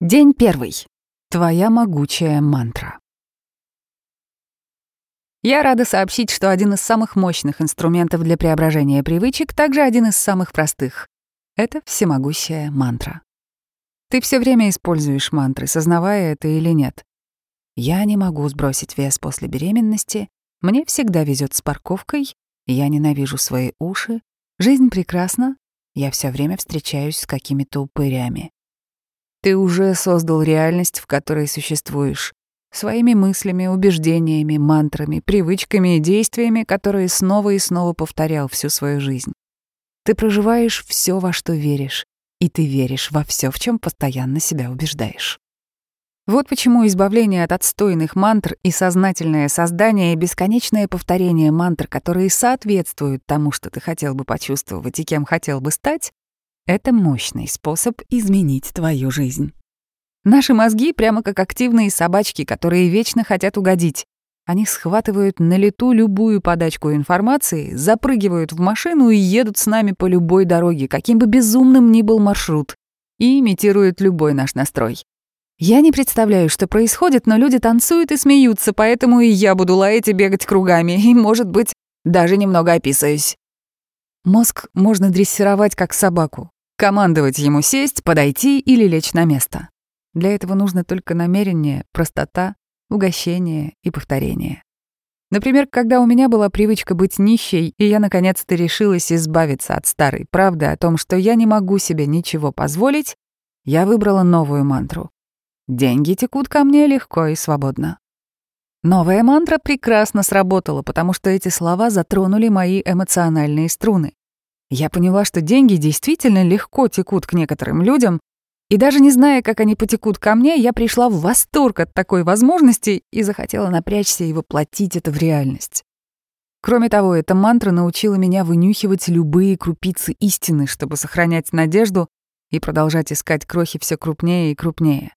День первый. Твоя могучая мантра. Я рада сообщить, что один из самых мощных инструментов для преображения привычек также один из самых простых. Это всемогущая мантра. Ты все время используешь мантры, сознавая это или нет. Я не могу сбросить вес после беременности, мне всегда везет с парковкой, я ненавижу свои уши, жизнь прекрасна, я все время встречаюсь с какими-то упырями. Ты уже создал реальность, в которой существуешь, своими мыслями, убеждениями, мантрами, привычками и действиями, которые снова и снова повторял всю свою жизнь. Ты проживаешь все, во что веришь, и ты веришь во все, в чем постоянно себя убеждаешь. Вот почему избавление от отстойных мантр и сознательное создание и бесконечное повторение мантр, которые соответствуют тому, что ты хотел бы почувствовать и кем хотел бы стать, это мощный способ изменить твою жизнь. Наши мозги прямо как активные собачки, которые вечно хотят угодить. Они схватывают на лету любую подачку информации, запрыгивают в машину и едут с нами по любой дороге, каким бы безумным ни был маршрут, и имитируют любой наш настрой. Я не представляю, что происходит, но люди танцуют и смеются, поэтому и я буду лаять и бегать кругами, и, может быть, даже немного описаюсь. Мозг можно дрессировать как собаку. Командовать ему сесть, подойти или лечь на место. Для этого нужно только намерение, простота, угощение и повторение. Например, когда у меня была привычка быть нищей, и я наконец-то решилась избавиться от старой правды о том, что я не могу себе ничего позволить, я выбрала новую мантру. Деньги текут ко мне легко и свободно. Новая мантра прекрасно сработала, потому что эти слова затронули мои эмоциональные струны. Я поняла, что деньги действительно легко текут к некоторым людям, и даже не зная, как они потекут ко мне, я пришла в восторг от такой возможности и захотела напрячься и воплотить это в реальность. Кроме того, эта мантра научила меня вынюхивать любые крупицы истины, чтобы сохранять надежду и продолжать искать крохи все крупнее и крупнее.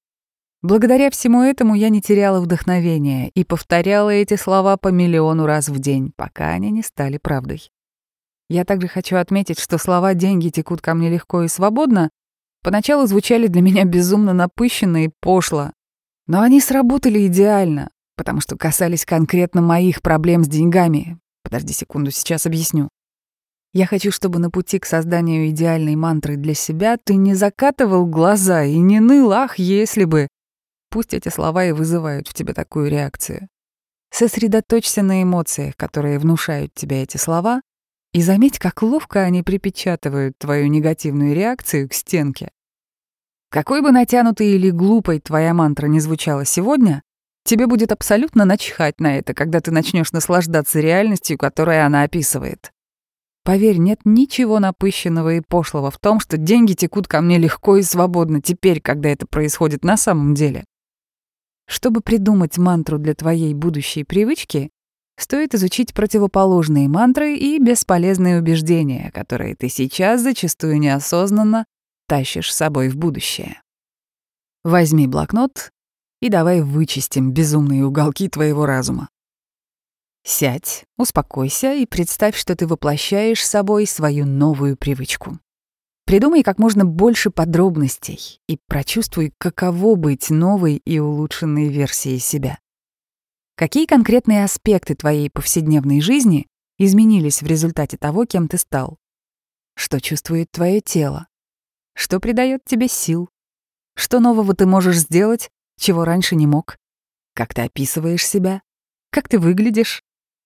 Благодаря всему этому я не теряла вдохновения и повторяла эти слова по миллиону раз в день, пока они не стали правдой. Я также хочу отметить, что слова «деньги текут ко мне легко и свободно» поначалу звучали для меня безумно напыщенно и пошло. Но они сработали идеально, потому что касались конкретно моих проблем с деньгами. Подожди секунду, сейчас объясню. Я хочу, чтобы на пути к созданию идеальной мантры для себя ты не закатывал глаза и не ныл, ах, если бы. Пусть эти слова и вызывают в тебе такую реакцию. Сосредоточься на эмоциях, которые внушают тебе эти слова, и заметь, как ловко они припечатывают твою негативную реакцию к стенке. Какой бы натянутой или глупой твоя мантра не звучала сегодня, тебе будет абсолютно начхать на это, когда ты начнешь наслаждаться реальностью, которую она описывает. Поверь, нет ничего напыщенного и пошлого в том, что деньги текут ко мне легко и свободно теперь, когда это происходит на самом деле. Чтобы придумать мантру для твоей будущей привычки, стоит изучить противоположные мантры и бесполезные убеждения, которые ты сейчас зачастую неосознанно тащишь с собой в будущее. Возьми блокнот и давай вычистим безумные уголки твоего разума. Сядь, успокойся и представь, что ты воплощаешь собой свою новую привычку. Придумай как можно больше подробностей и прочувствуй, каково быть новой и улучшенной версией себя. Какие конкретные аспекты твоей повседневной жизни изменились в результате того, кем ты стал? Что чувствует твое тело? Что придает тебе сил? Что нового ты можешь сделать, чего раньше не мог? Как ты описываешь себя? Как ты выглядишь?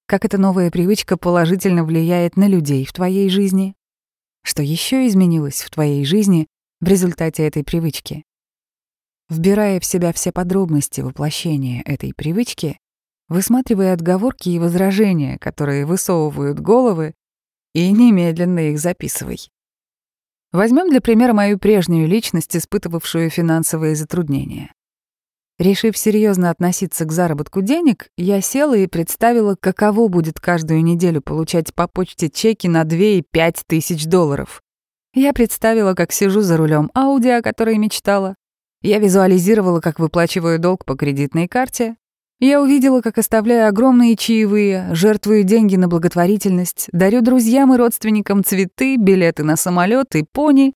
Как эта новая привычка положительно влияет на людей в твоей жизни? Что еще изменилось в твоей жизни в результате этой привычки? Вбирая в себя все подробности воплощения этой привычки, высматривая отговорки и возражения, которые высовывают головы, и немедленно их записывай. Возьмем для примера мою прежнюю личность, испытывавшую финансовые затруднения. Решив серьезно относиться к заработку денег, я села и представила, каково будет каждую неделю получать по почте чеки на 2 и 5 тысяч долларов. Я представила, как сижу за рулем Ауди, о которой мечтала. Я визуализировала, как выплачиваю долг по кредитной карте, я увидела, как оставляю огромные чаевые, жертвую деньги на благотворительность, дарю друзьям и родственникам цветы, билеты на самолет и пони,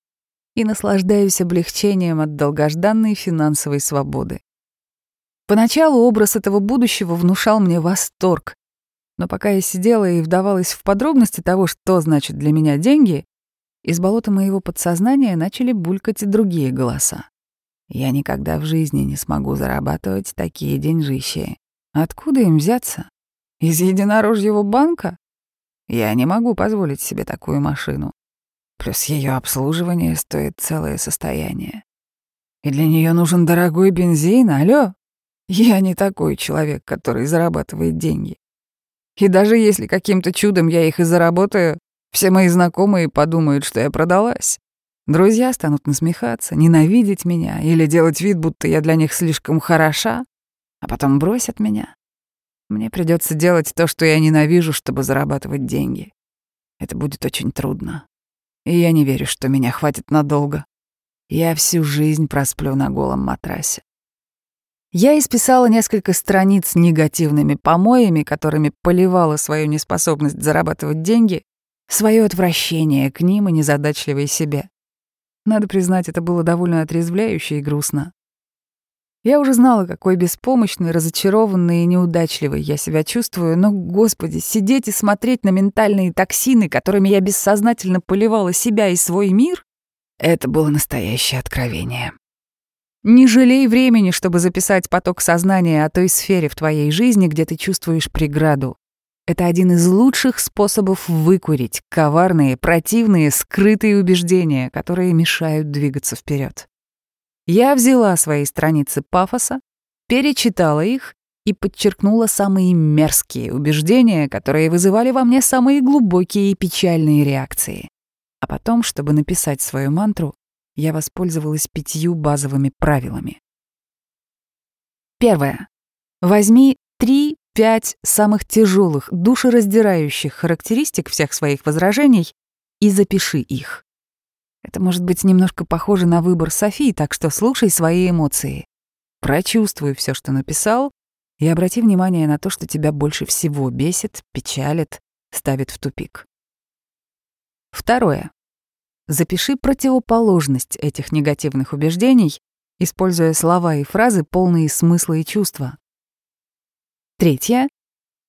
и наслаждаюсь облегчением от долгожданной финансовой свободы. Поначалу образ этого будущего внушал мне восторг, но пока я сидела и вдавалась в подробности того, что значит для меня деньги, из болота моего подсознания начали булькать и другие голоса. Я никогда в жизни не смогу зарабатывать такие деньжищи. Откуда им взяться? Из единорожьего банка? Я не могу позволить себе такую машину. Плюс ее обслуживание стоит целое состояние. И для нее нужен дорогой бензин, алло? Я не такой человек, который зарабатывает деньги. И даже если каким-то чудом я их и заработаю, все мои знакомые подумают, что я продалась. Друзья станут насмехаться, ненавидеть меня или делать вид, будто я для них слишком хороша, а потом бросят меня. Мне придется делать то, что я ненавижу, чтобы зарабатывать деньги. Это будет очень трудно. И я не верю, что меня хватит надолго. Я всю жизнь просплю на голом матрасе. Я исписала несколько страниц негативными помоями, которыми поливала свою неспособность зарабатывать деньги, свое отвращение к ним и незадачливой себе. Надо признать, это было довольно отрезвляюще и грустно. Я уже знала, какой беспомощной, разочарованной и неудачливой я себя чувствую, но, господи, сидеть и смотреть на ментальные токсины, которыми я бессознательно поливала себя и свой мир, это было настоящее откровение. Не жалей времени, чтобы записать поток сознания о той сфере в твоей жизни, где ты чувствуешь преграду. Это один из лучших способов выкурить коварные, противные, скрытые убеждения, которые мешают двигаться вперед. Я взяла свои страницы пафоса, перечитала их и подчеркнула самые мерзкие убеждения, которые вызывали во мне самые глубокие и печальные реакции. А потом, чтобы написать свою мантру, я воспользовалась пятью базовыми правилами. Первое. Возьми три-пять самых тяжелых, душераздирающих характеристик всех своих возражений и запиши их. Это может быть немножко похоже на выбор Софии, так что слушай свои эмоции. Прочувствуй все, что написал, и обрати внимание на то, что тебя больше всего бесит, печалит, ставит в тупик. Второе. Запиши противоположность этих негативных убеждений, используя слова и фразы, полные смысла и чувства. Третье.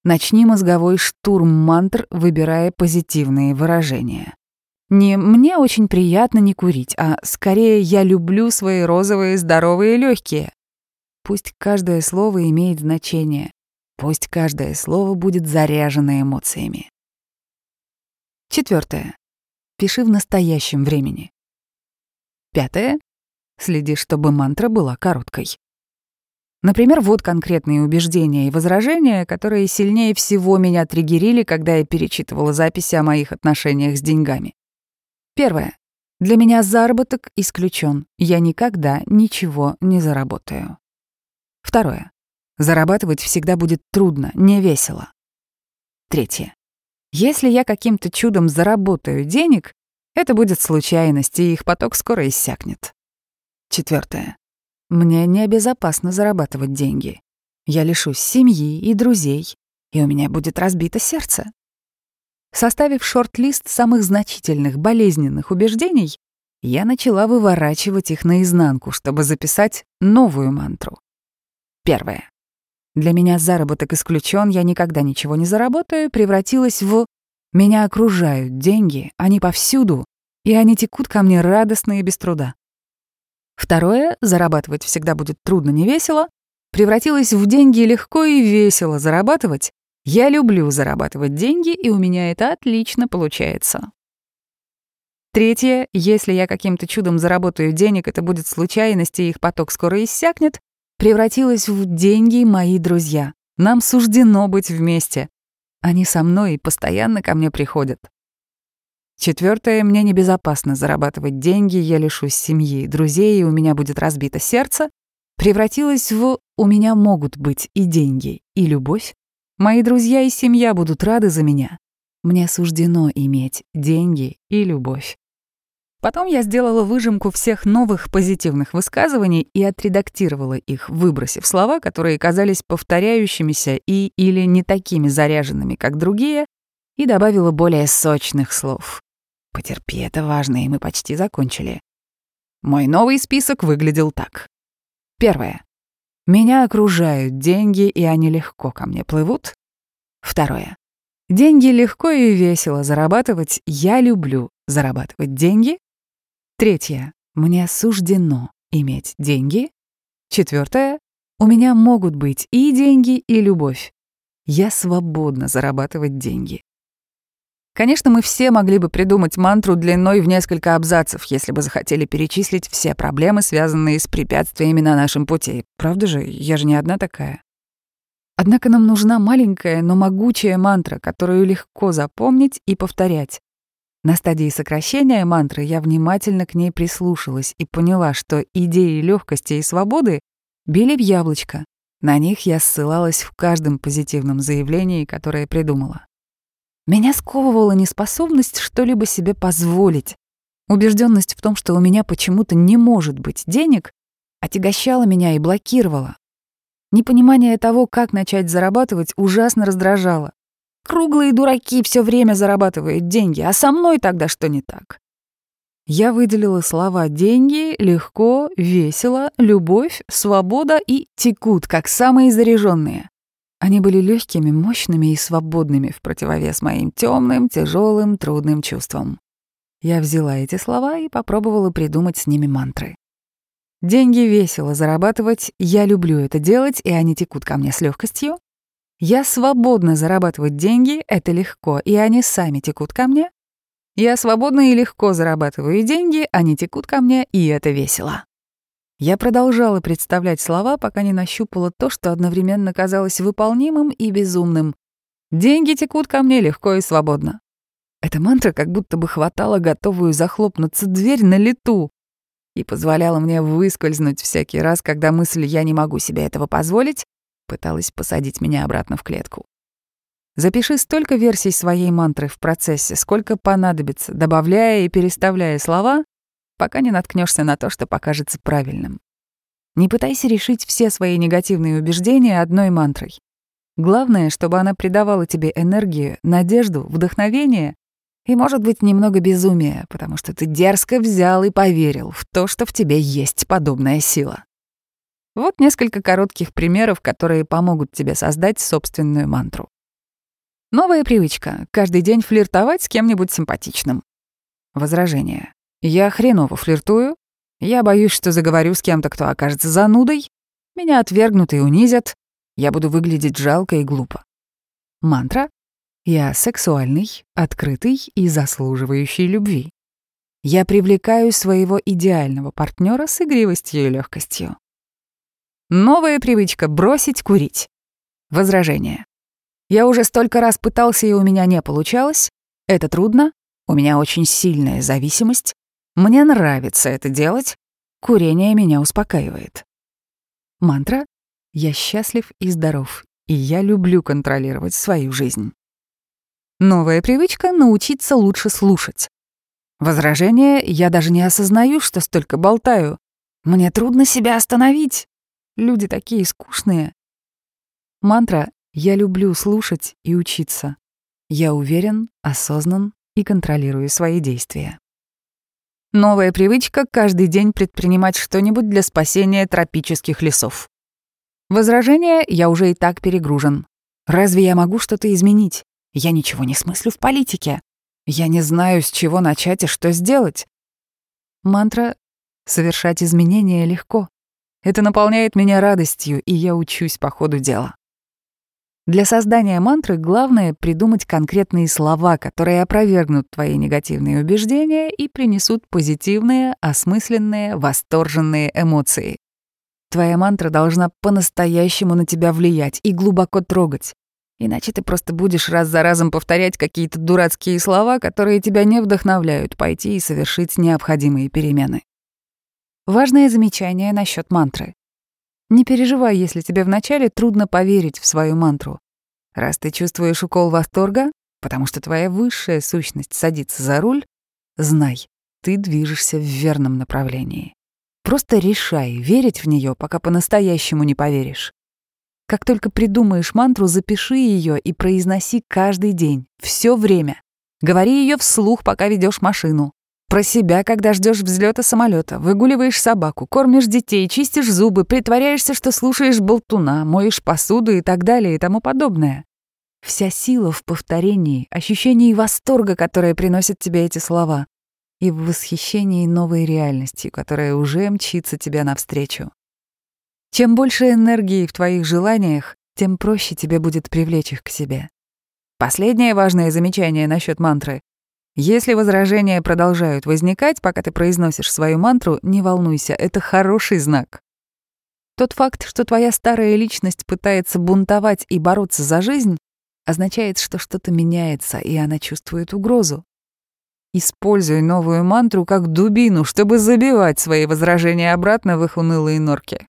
Начни мозговой штурм мантр, выбирая позитивные выражения. Не «мне очень приятно не курить», а скорее «я люблю свои розовые здоровые легкие». Пусть каждое слово имеет значение. Пусть каждое слово будет заряжено эмоциями. Четвертое. Пиши в настоящем времени. Пятое. Следи, чтобы мантра была короткой. Например, вот конкретные убеждения и возражения, которые сильнее всего меня триггерили, когда я перечитывала записи о моих отношениях с деньгами. Первое. Для меня заработок исключен. Я никогда ничего не заработаю. Второе. Зарабатывать всегда будет трудно, не весело. Третье. Если я каким-то чудом заработаю денег, это будет случайность, и их поток скоро иссякнет. Четвертое. Мне небезопасно зарабатывать деньги. Я лишусь семьи и друзей, и у меня будет разбито сердце. Составив шорт-лист самых значительных болезненных убеждений, я начала выворачивать их наизнанку, чтобы записать новую мантру. Первое. Для меня заработок исключен, я никогда ничего не заработаю, превратилась в «меня окружают деньги, они повсюду, и они текут ко мне радостно и без труда». Второе, зарабатывать всегда будет трудно, не весело, превратилось в деньги легко и весело зарабатывать, я люблю зарабатывать деньги, и у меня это отлично получается. Третье, если я каким-то чудом заработаю денег, это будет случайность, и их поток скоро иссякнет, превратилось в деньги мои друзья. Нам суждено быть вместе. Они со мной и постоянно ко мне приходят. Четвертое, мне небезопасно зарабатывать деньги, я лишусь семьи, друзей, и у меня будет разбито сердце, превратилось в «у меня могут быть и деньги, и любовь, Мои друзья и семья будут рады за меня. Мне суждено иметь деньги и любовь. Потом я сделала выжимку всех новых позитивных высказываний и отредактировала их, выбросив слова, которые казались повторяющимися и или не такими заряженными, как другие, и добавила более сочных слов. «Потерпи, это важно, и мы почти закончили. Мой новый список выглядел так. Первое. Меня окружают деньги, и они легко ко мне плывут. Второе. Деньги легко и весело зарабатывать, я люблю зарабатывать деньги. Третье. Мне суждено иметь деньги. Четвертое. У меня могут быть и деньги, и любовь. Я свободна зарабатывать деньги. Конечно, мы все могли бы придумать мантру длиной в несколько абзацев, если бы захотели перечислить все проблемы, связанные с препятствиями на нашем пути. Правда же? Я же не одна такая. Однако нам нужна маленькая, но могучая мантра, которую легко запомнить и повторять. На стадии сокращения мантры я внимательно к ней прислушалась и поняла, что идеи легкости и свободы били в яблочко. На них я ссылалась в каждом позитивном заявлении, которое придумала. Меня сковывала неспособность что-либо себе позволить. Убежденность в том, что у меня почему-то не может быть денег, отягощала меня и блокировала. Непонимание того, как начать зарабатывать, ужасно раздражало. Круглые дураки все время зарабатывают деньги, а со мной тогда что не так? Я выделила слова «деньги», «легко», «весело», «любовь», «свобода» и «текут», как самые заряженные. Они были легкими, мощными и свободными в противовес моим темным, тяжелым, трудным чувствам. Я взяла эти слова и попробовала придумать с ними мантры. Деньги весело зарабатывать, я люблю это делать, и они текут ко мне с легкостью. Я свободно зарабатывать деньги, это легко, и они сами текут ко мне. Я свободно и легко зарабатываю деньги, они текут ко мне, и это весело. Я продолжала представлять слова, пока не нащупала то, что одновременно казалось выполнимым и безумным. «Деньги текут ко мне легко и свободно». Эта мантра как будто бы хватала готовую захлопнуться дверь на лету и позволяла мне выскользнуть всякий раз, когда мысль «я не могу себе этого позволить» пыталась посадить меня обратно в клетку. Запиши столько версий своей мантры в процессе, сколько понадобится, добавляя и переставляя слова, пока не наткнешься на то, что покажется правильным. Не пытайся решить все свои негативные убеждения одной мантрой. Главное, чтобы она придавала тебе энергию, надежду, вдохновение и, может быть, немного безумия, потому что ты дерзко взял и поверил в то, что в тебе есть подобная сила. Вот несколько коротких примеров, которые помогут тебе создать собственную мантру. Новая привычка — каждый день флиртовать с кем-нибудь симпатичным. Возражение. Я хреново флиртую. Я боюсь, что заговорю с кем-то, кто окажется занудой. Меня отвергнут и унизят. Я буду выглядеть жалко и глупо. Мантра. Я сексуальный, открытый и заслуживающий любви. Я привлекаю своего идеального партнера с игривостью и легкостью. Новая привычка — бросить курить. Возражение. Я уже столько раз пытался, и у меня не получалось. Это трудно. У меня очень сильная зависимость. Мне нравится это делать. Курение меня успокаивает. Мантра «Я счастлив и здоров, и я люблю контролировать свою жизнь». Новая привычка — научиться лучше слушать. Возражение «Я даже не осознаю, что столько болтаю. Мне трудно себя остановить. Люди такие скучные». Мантра «Я люблю слушать и учиться. Я уверен, осознан и контролирую свои действия». Новая привычка — каждый день предпринимать что-нибудь для спасения тропических лесов. Возражение — я уже и так перегружен. Разве я могу что-то изменить? Я ничего не смыслю в политике. Я не знаю, с чего начать и что сделать. Мантра «Совершать изменения легко». Это наполняет меня радостью, и я учусь по ходу дела. Для создания мантры главное — придумать конкретные слова, которые опровергнут твои негативные убеждения и принесут позитивные, осмысленные, восторженные эмоции. Твоя мантра должна по-настоящему на тебя влиять и глубоко трогать. Иначе ты просто будешь раз за разом повторять какие-то дурацкие слова, которые тебя не вдохновляют пойти и совершить необходимые перемены. Важное замечание насчет мантры. Не переживай, если тебе вначале трудно поверить в свою мантру. Раз ты чувствуешь укол восторга, потому что твоя высшая сущность садится за руль, знай, ты движешься в верном направлении. Просто решай верить в нее, пока по-настоящему не поверишь. Как только придумаешь мантру, запиши ее и произноси каждый день, все время. Говори ее вслух, пока ведешь машину. Про себя, когда ждешь взлета самолета, выгуливаешь собаку, кормишь детей, чистишь зубы, притворяешься, что слушаешь болтуна, моешь посуду и так далее и тому подобное. Вся сила в повторении, ощущении восторга, которое приносят тебе эти слова, и в восхищении новой реальностью, которая уже мчится тебе навстречу. Чем больше энергии в твоих желаниях, тем проще тебе будет привлечь их к себе. Последнее важное замечание насчет мантры. Если возражения продолжают возникать, пока ты произносишь свою мантру, не волнуйся, это хороший знак. Тот факт, что твоя старая личность пытается бунтовать и бороться за жизнь, означает, что что-то меняется, и она чувствует угрозу. Используй новую мантру как дубину, чтобы забивать свои возражения обратно в их унылые норки.